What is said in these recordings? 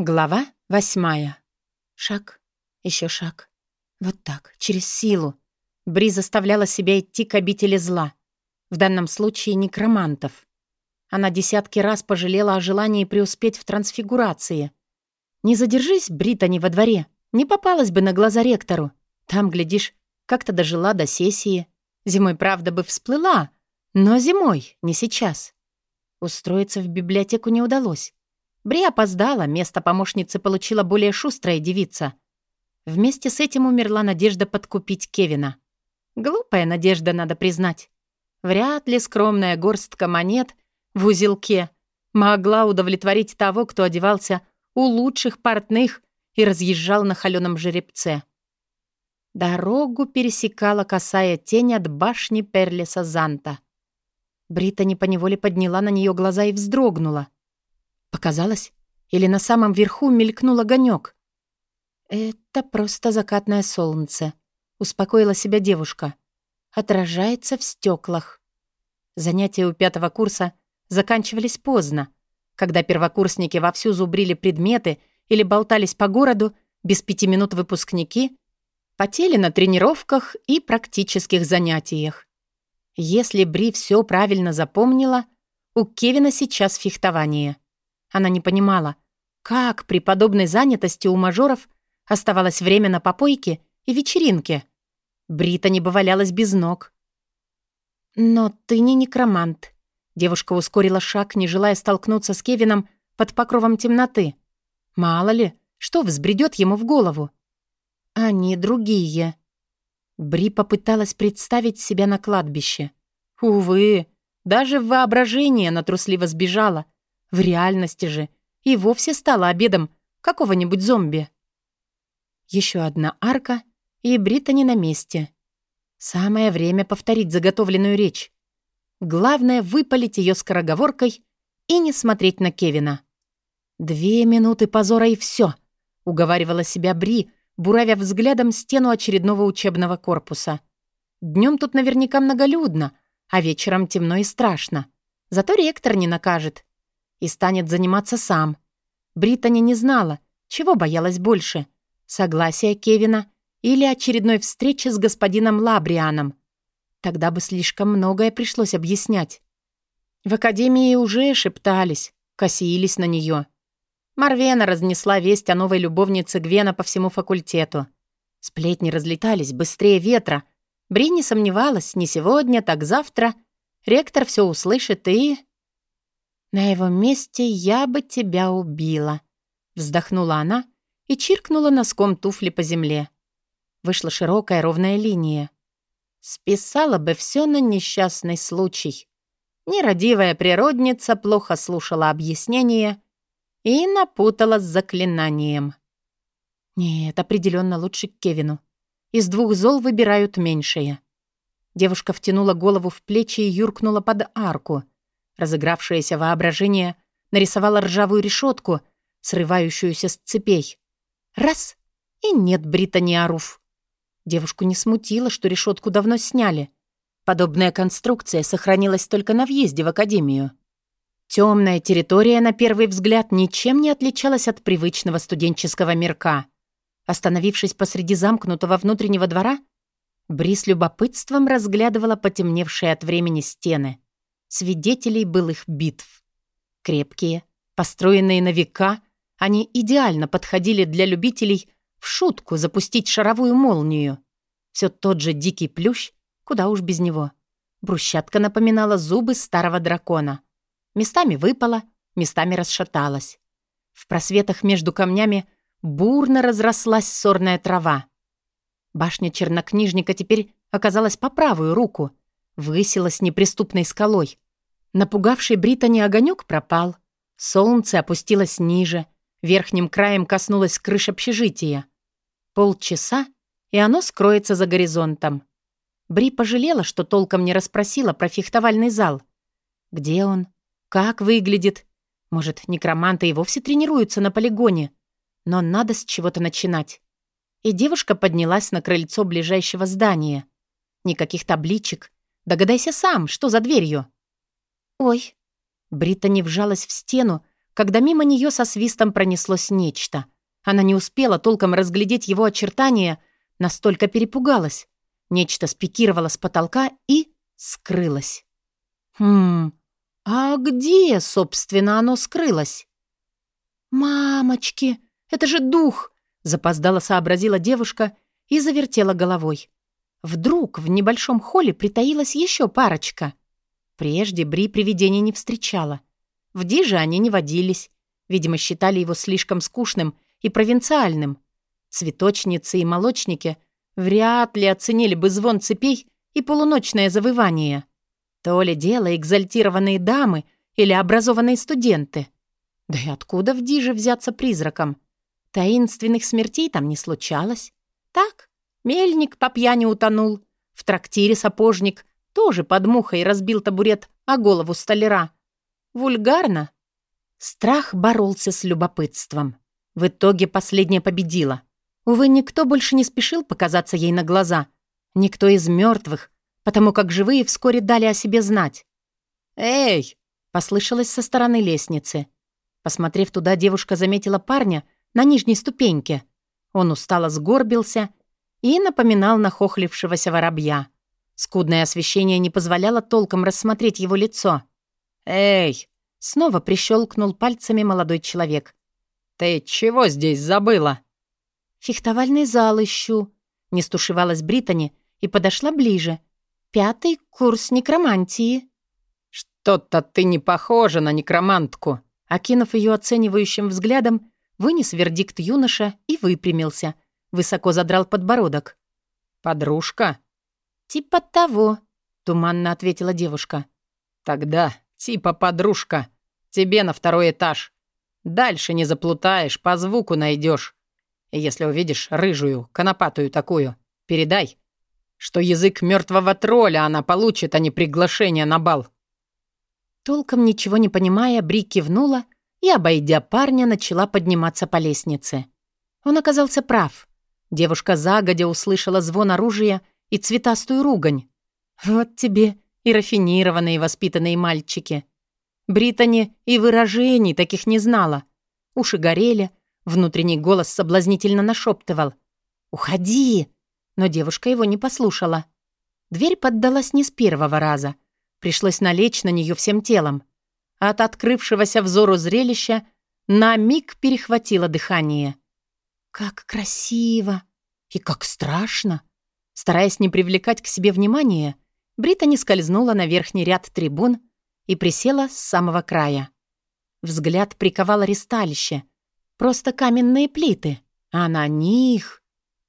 Глава восьмая. Шаг, еще шаг. Вот так, через силу. Бри заставляла себя идти к обители зла. В данном случае некромантов. Она десятки раз пожалела о желании преуспеть в трансфигурации. Не задержись, Британи, во дворе. Не попалась бы на глаза ректору. Там, глядишь, как-то дожила до сессии. Зимой, правда, бы всплыла, но зимой, не сейчас. Устроиться в библиотеку не удалось. Бри опоздала, место помощницы получила более шустрая девица. Вместе с этим умерла надежда подкупить Кевина. Глупая надежда, надо признать. Вряд ли скромная горстка монет в узелке могла удовлетворить того, кто одевался у лучших портных и разъезжал на холеном жеребце. Дорогу пересекала косая тень от башни Перлиса Занта. Брита не поневоле подняла на нее глаза и вздрогнула — Показалось? Или на самом верху мелькнул огонек? «Это просто закатное солнце», — успокоила себя девушка. «Отражается в стеклах». Занятия у пятого курса заканчивались поздно. Когда первокурсники вовсю зубрили предметы или болтались по городу, без пяти минут выпускники потели на тренировках и практических занятиях. Если Бри все правильно запомнила, у Кевина сейчас фехтование — она не понимала, как при подобной занятости у мажоров оставалось время на попойке и вечеринке. Брита не бывалялась без ног. «Но ты не некромант». Девушка ускорила шаг, не желая столкнуться с Кевином под покровом темноты. Мало ли, что взбредет ему в голову. Они другие. Бри попыталась представить себя на кладбище. Увы, даже в воображении она трусливо сбежала — в реальности же и вовсе стала обедом какого-нибудь зомби. Еще одна арка, и Британи на месте. Самое время повторить заготовленную речь. Главное — выпалить ее скороговоркой и не смотреть на Кевина. «Две минуты позора и все», — уговаривала себя Бри, буравя взглядом стену очередного учебного корпуса. Днем тут наверняка многолюдно, а вечером темно и страшно. Зато ректор не накажет и станет заниматься сам. Британи не знала, чего боялась больше — согласия Кевина или очередной встречи с господином Лабрианом. Тогда бы слишком многое пришлось объяснять. В академии уже шептались, косились на нее. Марвена разнесла весть о новой любовнице Гвена по всему факультету. Сплетни разлетались быстрее ветра. Бри не сомневалась, не сегодня, так завтра. Ректор все услышит и... «На его месте я бы тебя убила», — вздохнула она и чиркнула носком туфли по земле. Вышла широкая ровная линия. Списала бы все на несчастный случай. Нерадивая природница плохо слушала объяснения и напутала с заклинанием. Нет, определенно лучше к Кевину. Из двух зол выбирают меньшее. Девушка втянула голову в плечи и юркнула под арку — Разыгравшееся воображение нарисовало ржавую решетку, срывающуюся с цепей. Раз — и нет Британи Аруф. Девушку не смутило, что решетку давно сняли. Подобная конструкция сохранилась только на въезде в академию. Темная территория, на первый взгляд, ничем не отличалась от привычного студенческого мирка. Остановившись посреди замкнутого внутреннего двора, Бри с любопытством разглядывала потемневшие от времени стены свидетелей былых битв. Крепкие, построенные на века, они идеально подходили для любителей в шутку запустить шаровую молнию. Все тот же дикий плющ, куда уж без него. Брусчатка напоминала зубы старого дракона. Местами выпала, местами расшаталась. В просветах между камнями бурно разрослась сорная трава. Башня чернокнижника теперь оказалась по правую руку, высилась неприступной скалой. Напугавший Британи огонек пропал. Солнце опустилось ниже, верхним краем коснулось крыш общежития. Полчаса, и оно скроется за горизонтом. Бри пожалела, что толком не расспросила про фехтовальный зал. Где он? Как выглядит? Может, некроманты и вовсе тренируются на полигоне? Но надо с чего-то начинать. И девушка поднялась на крыльцо ближайшего здания. Никаких табличек, Догадайся сам, что за дверью». «Ой». Британи вжалась в стену, когда мимо нее со свистом пронеслось нечто. Она не успела толком разглядеть его очертания, настолько перепугалась. Нечто спикировало с потолка и скрылось. Хм, а где, собственно, оно скрылось? «Мамочки, это же дух!» — запоздало сообразила девушка и завертела головой. Вдруг в небольшом холле притаилась еще парочка. Прежде Бри привидений не встречала. В Диже они не водились. Видимо, считали его слишком скучным и провинциальным. Цветочницы и молочники вряд ли оценили бы звон цепей и полуночное завывание. То ли дело экзальтированные дамы или образованные студенты. Да и откуда в Диже взяться призраком? Таинственных смертей там не случалось. Так, мельник по пьяни утонул. В трактире сапожник тоже под мухой разбил табурет о голову столяра. Вульгарно. Страх боролся с любопытством. В итоге последняя победила. Увы, никто больше не спешил показаться ей на глаза. Никто из мертвых, потому как живые вскоре дали о себе знать. «Эй!» — послышалось со стороны лестницы. Посмотрев туда, девушка заметила парня на нижней ступеньке. Он устало сгорбился и напоминал нахохлившегося воробья. Скудное освещение не позволяло толком рассмотреть его лицо. «Эй!» — снова прищелкнул пальцами молодой человек. «Ты чего здесь забыла?» «Фехтовальный зал ищу», — не стушевалась Британи и подошла ближе. «Пятый курс некромантии». «Что-то ты не похожа на некромантку», — окинув ее оценивающим взглядом, вынес вердикт юноша и выпрямился, высоко задрал подбородок. «Подружка?» «Типа того», — туманно ответила девушка. «Тогда типа подружка. Тебе на второй этаж. Дальше не заплутаешь, по звуку найдешь. Если увидишь рыжую, конопатую такую, передай, что язык мертвого тролля она получит, а не приглашение на бал». Толком ничего не понимая, Бри кивнула и, обойдя парня, начала подниматься по лестнице. Он оказался прав. Девушка загодя услышала звон оружия и цветастую ругань. «Вот тебе и рафинированные воспитанные мальчики. Британи и выражений таких не знала. Уши горели, внутренний голос соблазнительно нашептывал. «Уходи!» Но девушка его не послушала. Дверь поддалась не с первого раза. Пришлось налечь на нее всем телом. От открывшегося взору зрелища на миг перехватило дыхание. «Как красиво! И как страшно!» Стараясь не привлекать к себе внимания, Брита не скользнула на верхний ряд трибун и присела с самого края. Взгляд приковало ристалище. Просто каменные плиты. А на них...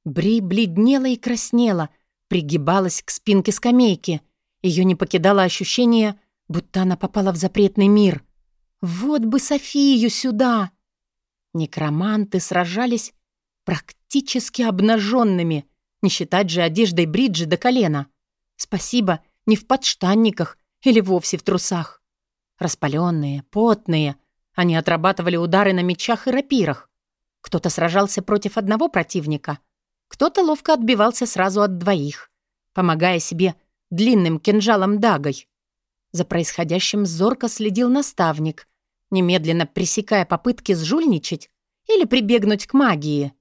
Бри бледнела и краснела, пригибалась к спинке скамейки. Ее не покидало ощущение, будто она попала в запретный мир. Вот бы Софию сюда! Некроманты сражались практически обнаженными, не считать же одеждой бриджи до колена. Спасибо, не в подштанниках или вовсе в трусах. Распаленные, потные, они отрабатывали удары на мечах и рапирах. Кто-то сражался против одного противника, кто-то ловко отбивался сразу от двоих, помогая себе длинным кинжалом-дагой. За происходящим зорко следил наставник, немедленно пресекая попытки сжульничать или прибегнуть к магии.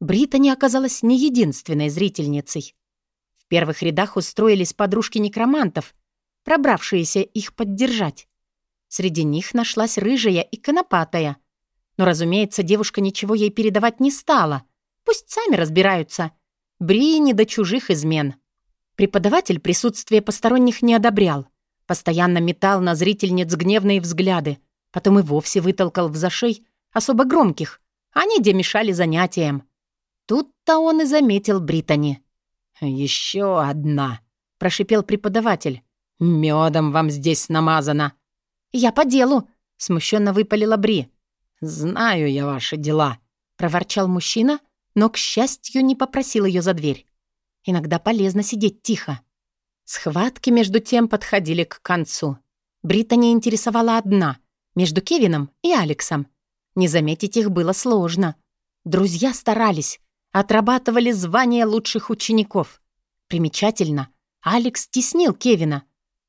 Британи оказалась не единственной зрительницей первых рядах устроились подружки некромантов, пробравшиеся их поддержать. Среди них нашлась рыжая и конопатая. Но, разумеется, девушка ничего ей передавать не стала. Пусть сами разбираются. Бри не до чужих измен. Преподаватель присутствие посторонних не одобрял. Постоянно метал на зрительниц гневные взгляды. Потом и вовсе вытолкал в зашей особо громких. Они где мешали занятиям. Тут-то он и заметил Британи. «Еще одна», — прошипел преподаватель. «Медом вам здесь намазано». «Я по делу», — смущенно выпалила Бри. «Знаю я ваши дела», — проворчал мужчина, но, к счастью, не попросил ее за дверь. Иногда полезно сидеть тихо. Схватки, между тем, подходили к концу. Брита не интересовала одна, между Кевином и Алексом. Не заметить их было сложно. Друзья старались, отрабатывали звание лучших учеников. Примечательно, Алекс теснил Кевина.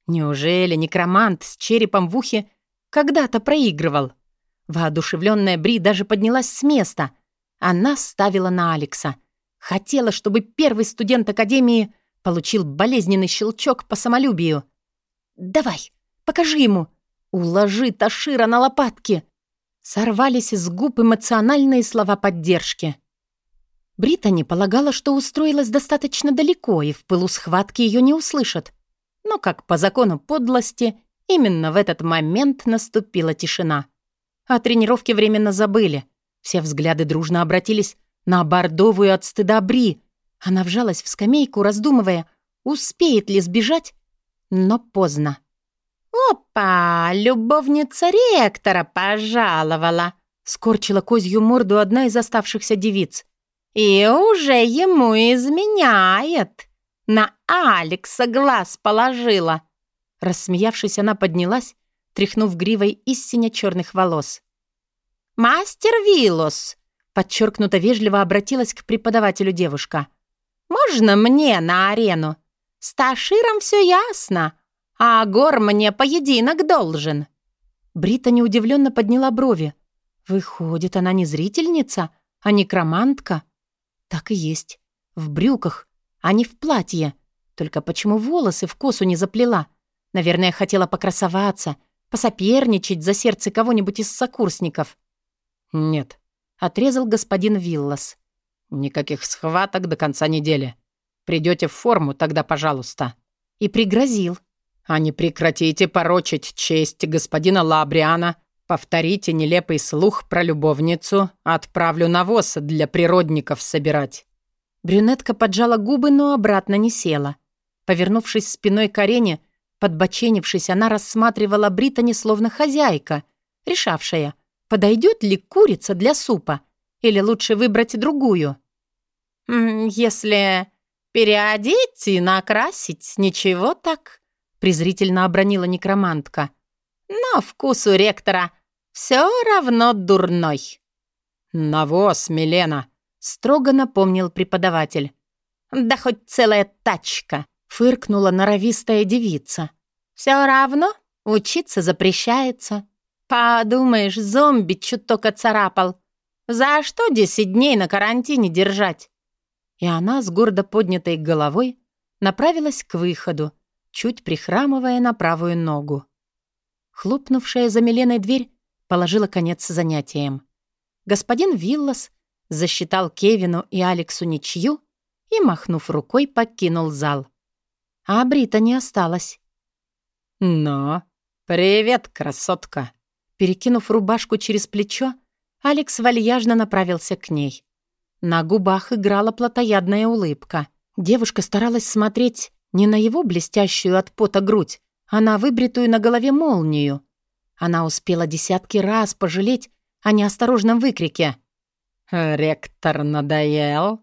Неужели некромант с черепом в ухе когда-то проигрывал? Воодушевленная Бри даже поднялась с места. Она ставила на Алекса. Хотела, чтобы первый студент Академии получил болезненный щелчок по самолюбию. «Давай, покажи ему! Уложи Ташира на лопатки!» Сорвались из губ эмоциональные слова поддержки. Британи полагала, что устроилась достаточно далеко, и в пылу схватки ее не услышат. Но, как по закону подлости, именно в этот момент наступила тишина. О тренировке временно забыли. Все взгляды дружно обратились на бордовую от стыда Бри. Она вжалась в скамейку, раздумывая, успеет ли сбежать, но поздно. «Опа! Любовница ректора пожаловала!» — скорчила козью морду одна из оставшихся девиц. «И уже ему изменяет! На Алекса глаз положила!» Рассмеявшись, она поднялась, тряхнув гривой из сине-черных волос. «Мастер Вилос!» — подчеркнуто вежливо обратилась к преподавателю девушка. «Можно мне на арену? С Таширом все ясно, а Гор мне поединок должен». Брита неудивленно подняла брови. «Выходит, она не зрительница, а некромантка?» «Так и есть. В брюках, а не в платье. Только почему волосы в косу не заплела? Наверное, хотела покрасоваться, посоперничать за сердце кого-нибудь из сокурсников». «Нет», — отрезал господин Виллас. «Никаких схваток до конца недели. Придете в форму, тогда пожалуйста». И пригрозил. «А не прекратите порочить честь господина Лабриана. Повторите нелепый слух про любовницу. Отправлю навоз для природников собирать». Брюнетка поджала губы, но обратно не села. Повернувшись спиной к арене, подбоченившись, она рассматривала Британи словно хозяйка, решавшая, подойдет ли курица для супа или лучше выбрать другую. «Если переодеть и накрасить, ничего так», презрительно обронила некромантка. «Но у ректора все равно дурной». «Навоз, Милена», строго напомнил преподаватель. «Да хоть целая тачка!» — фыркнула норовистая девица. «Все равно учиться запрещается. Подумаешь, зомби чуток оцарапал. За что десять дней на карантине держать?» И она с гордо поднятой головой направилась к выходу, чуть прихрамывая на правую ногу. Хлопнувшая за Миленой дверь положила конец занятиям. Господин Виллас засчитал Кевину и Алексу ничью и, махнув рукой, покинул зал. А Брита не осталась. «Но, привет, красотка!» Перекинув рубашку через плечо, Алекс вальяжно направился к ней. На губах играла плотоядная улыбка. Девушка старалась смотреть не на его блестящую от пота грудь, а на выбритую на голове молнию. Она успела десятки раз пожалеть о неосторожном выкрике. «Ректор надоел?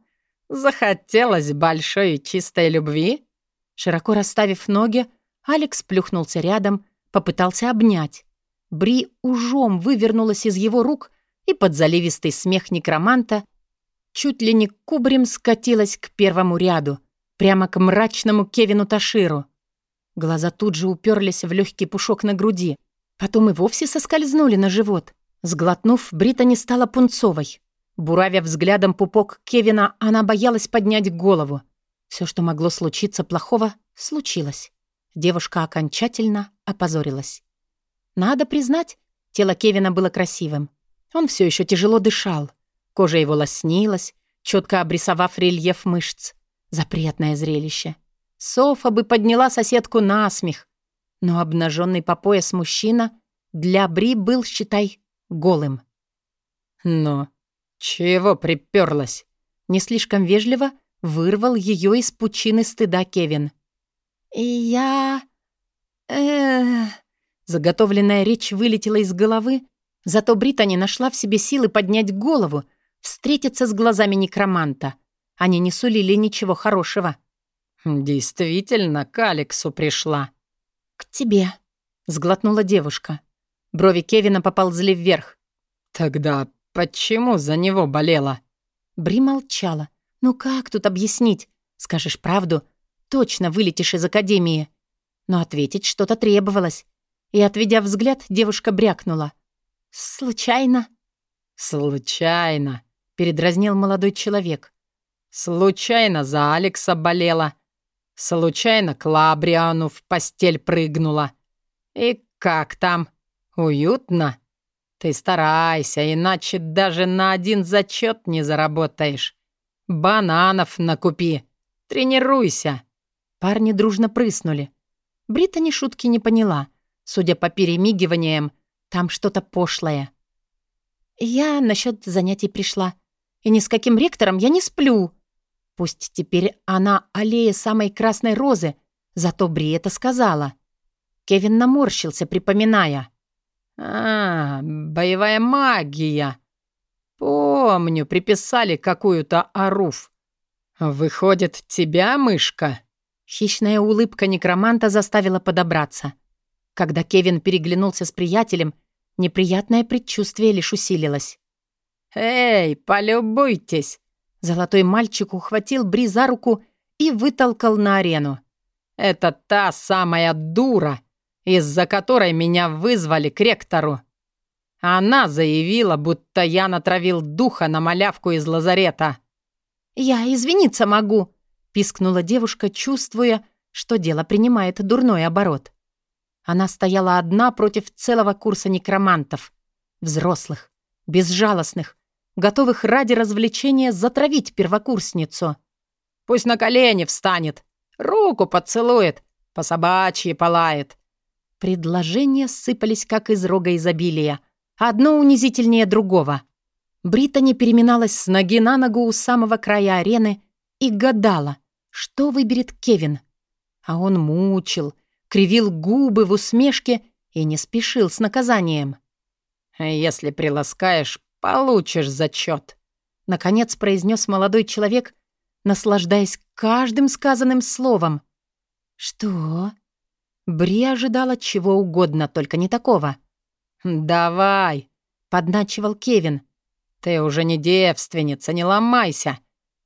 Захотелось большой чистой любви?» Широко расставив ноги, Алекс плюхнулся рядом, попытался обнять. Бри ужом вывернулась из его рук и под заливистый смех некроманта чуть ли не кубарем скатилась к первому ряду, прямо к мрачному Кевину Таширу. Глаза тут же уперлись в легкий пушок на груди, потом и вовсе соскользнули на живот. Сглотнув, Брита не стала пунцовой. Буравя взглядом пупок Кевина, она боялась поднять голову. Все, что могло случиться плохого, случилось. Девушка окончательно опозорилась. Надо признать, тело Кевина было красивым. Он все еще тяжело дышал. Кожа его лоснилась, четко обрисовав рельеф мышц. Запретное зрелище. Софа бы подняла соседку на смех. Но обнаженный по пояс мужчина для Бри был, считай, голым. «Но «Чего приперлась?» Не слишком вежливо вырвал ее из пучины стыда Кевин. «Я... э Заготовленная речь вылетела из головы, зато Британи нашла в себе силы поднять голову, встретиться с глазами некроманта. Они не сулили ничего хорошего. «Действительно, к Алексу пришла». «К тебе», — сглотнула девушка. Брови Кевина поползли вверх. «Тогда Почему за него болела?» Бри молчала. «Ну как тут объяснить? Скажешь правду, точно вылетишь из академии». Но ответить что-то требовалось. И, отведя взгляд, девушка брякнула. «Случайно». «Случайно», — передразнил молодой человек. «Случайно за Алекса болела. Случайно к Лабриану в постель прыгнула. И как там? Уютно? Ты старайся, иначе даже на один зачет не заработаешь. Бананов накупи. Тренируйся». Парни дружно прыснули. Британи шутки не поняла. Судя по перемигиваниям, там что-то пошлое. Я насчет занятий пришла. И ни с каким ректором я не сплю. Пусть теперь она аллея самой красной розы, зато Бри это сказала. Кевин наморщился, припоминая. «А, боевая магия. Помню, приписали какую-то Аруф. Выходит, тебя, мышка?» Хищная улыбка некроманта заставила подобраться. Когда Кевин переглянулся с приятелем, неприятное предчувствие лишь усилилось. «Эй, полюбуйтесь!» Золотой мальчик ухватил Бри за руку и вытолкал на арену. «Это та самая дура, из-за которой меня вызвали к ректору. Она заявила, будто я натравил духа на малявку из лазарета». «Я извиниться могу», пискнула девушка, чувствуя, что дело принимает дурной оборот. Она стояла одна против целого курса некромантов. Взрослых, безжалостных, готовых ради развлечения затравить первокурсницу. «Пусть на колени встанет, руку поцелует, по собачьи полает». Предложения сыпались, как из рога изобилия, одно унизительнее другого. Британи переминалась с ноги на ногу у самого края арены и гадала — что выберет Кевин? А он мучил, кривил губы в усмешке и не спешил с наказанием. «Если приласкаешь, получишь зачет», — наконец произнес молодой человек, наслаждаясь каждым сказанным словом. «Что?» Бри ожидала чего угодно, только не такого. «Давай», — подначивал Кевин. «Ты уже не девственница, не ломайся.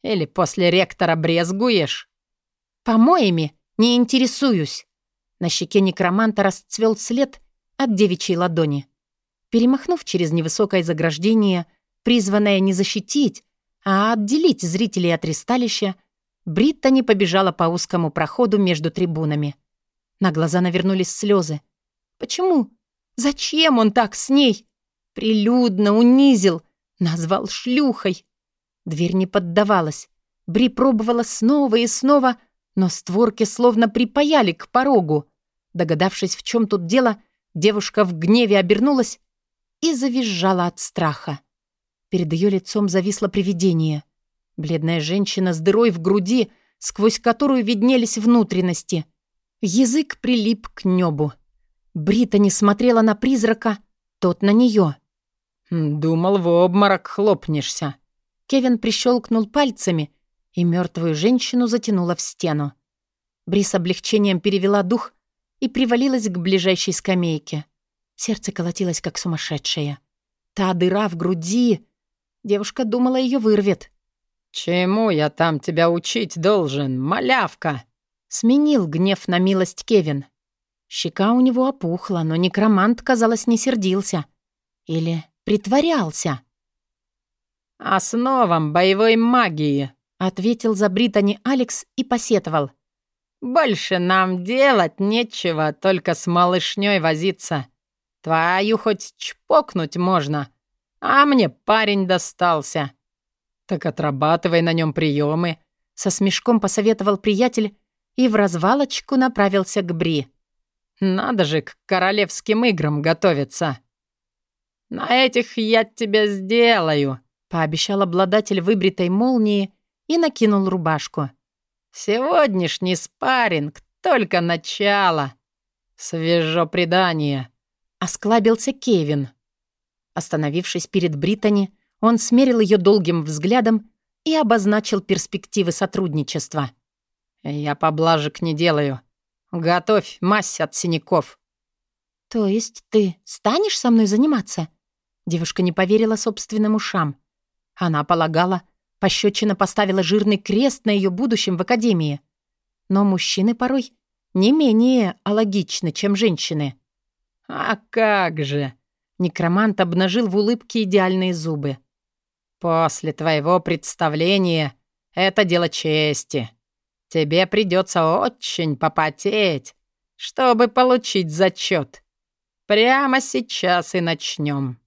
Или после ректора брезгуешь?» «Помоями не интересуюсь». На щеке некроманта расцвел след от девичьей ладони. Перемахнув через невысокое заграждение, призванное не защитить, а отделить зрителей от ристалища, Бриттани побежала по узкому проходу между трибунами. На глаза навернулись слезы. Почему? Зачем он так с ней? Прилюдно унизил, назвал шлюхой. Дверь не поддавалась. Бри пробовала снова и снова, но створки словно припаяли к порогу. Догадавшись, в чем тут дело, девушка в гневе обернулась и завизжала от страха. Перед ее лицом зависло привидение. Бледная женщина с дырой в груди, сквозь которую виднелись внутренности. Язык прилип к небу. Брита не смотрела на призрака, тот на нее. «Думал, в обморок хлопнешься», Кевин прищелкнул пальцами, и мертвую женщину затянуло в стену. Бри с облегчением перевела дух и привалилась к ближайшей скамейке. Сердце колотилось, как сумасшедшее. Та дыра в груди... Девушка думала, ее вырвет. «Чему я там тебя учить должен, малявка?» Сменил гнев на милость Кевин. Щека у него опухла, но некромант, казалось, не сердился. Или притворялся. «Основам боевой магии», — ответил за Британи Алекс и посетовал. «Больше нам делать нечего, только с малышней возиться. Твою хоть чпокнуть можно, а мне парень достался». «Так отрабатывай на нем приемы», — со смешком посоветовал приятель и в развалочку направился к Бри. «Надо же к королевским играм готовиться». «На этих я тебя сделаю», пообещал обладатель выбритой молнии и накинул рубашку. «Сегодняшний спарринг — только начало. Свежо предание», — осклабился Кевин. Остановившись перед Британи, он смерил ее долгим взглядом и обозначил перспективы сотрудничества. «Я поблажек не делаю. Готовь мазь от синяков». «То есть ты станешь со мной заниматься?» Девушка не поверила собственным ушам. Она полагала, пощечина поставила жирный крест на ее будущем в академии. Но мужчины порой не менее алогичны, чем женщины. «А как же!» Некромант обнажил в улыбке идеальные зубы. «После твоего представления это дело чести. Тебе придется очень попотеть, чтобы получить зачет. Прямо сейчас и начнем».